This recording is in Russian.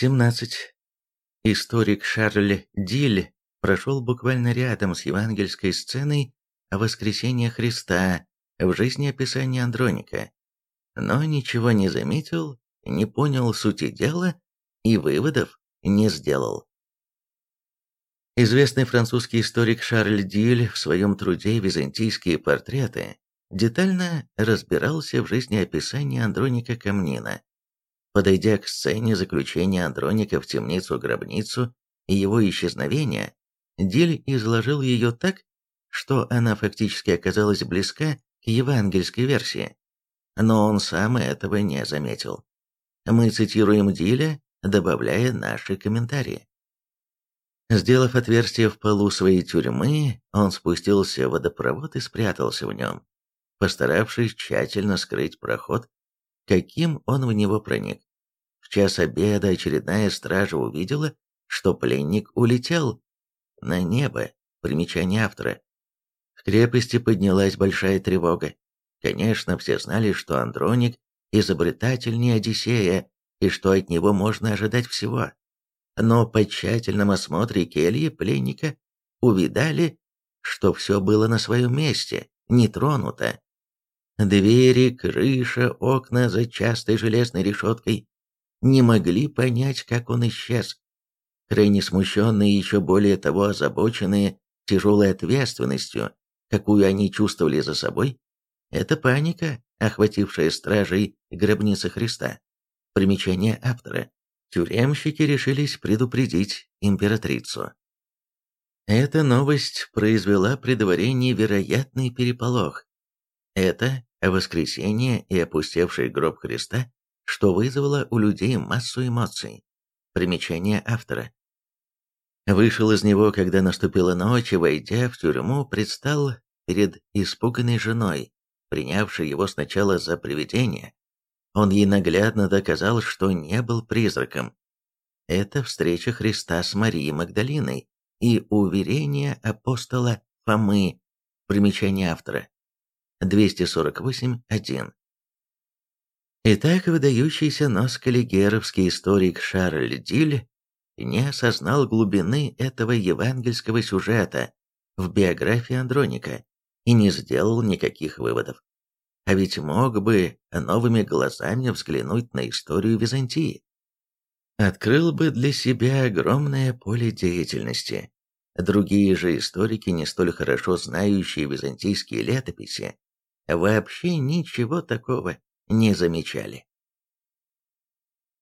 17. Историк Шарль Диль прошел буквально рядом с евангельской сценой о воскресении Христа в жизни описания Андроника, но ничего не заметил, не понял сути дела и выводов не сделал. Известный французский историк Шарль Диль в своем труде «Византийские портреты» детально разбирался в жизнеописании Андроника Камнина. Подойдя к сцене заключения Андроника в темницу-гробницу и его исчезновения, Диль изложил ее так, что она фактически оказалась близка к евангельской версии. Но он сам этого не заметил. Мы цитируем Диля, добавляя наши комментарии. Сделав отверстие в полу своей тюрьмы, он спустился в водопровод и спрятался в нем, постаравшись тщательно скрыть проход, каким он в него проник. В час обеда очередная стража увидела, что пленник улетел на небо, примечание автора. В крепости поднялась большая тревога. Конечно, все знали, что Андроник изобретательнее Одиссея, и что от него можно ожидать всего. Но по тщательном осмотре кельи пленника увидали, что все было на своем месте, не тронуто. Двери, крыша, окна за частой железной решеткой не могли понять, как он исчез. Крайне смущенные и еще более того озабоченные тяжелой ответственностью, какую они чувствовали за собой, это паника, охватившая стражей гробницы Христа. Примечание автора. Тюремщики решились предупредить императрицу. Эта новость произвела при дворе невероятный переполох. Это воскресение и опустевший гроб Христа, что вызвало у людей массу эмоций. Примечание автора. Вышел из него, когда наступила ночь, и, войдя в тюрьму, предстал перед испуганной женой, принявшей его сначала за привидение. Он ей наглядно доказал, что не был призраком. Это встреча Христа с Марией Магдалиной и уверение апостола Фомы. Примечание автора. 248.1. Итак, выдающийся носкалигеровский историк Шарль Диль не осознал глубины этого евангельского сюжета в биографии Андроника и не сделал никаких выводов. А ведь мог бы новыми глазами взглянуть на историю Византии. Открыл бы для себя огромное поле деятельности. Другие же историки, не столь хорошо знающие византийские летописи, вообще ничего такого не замечали.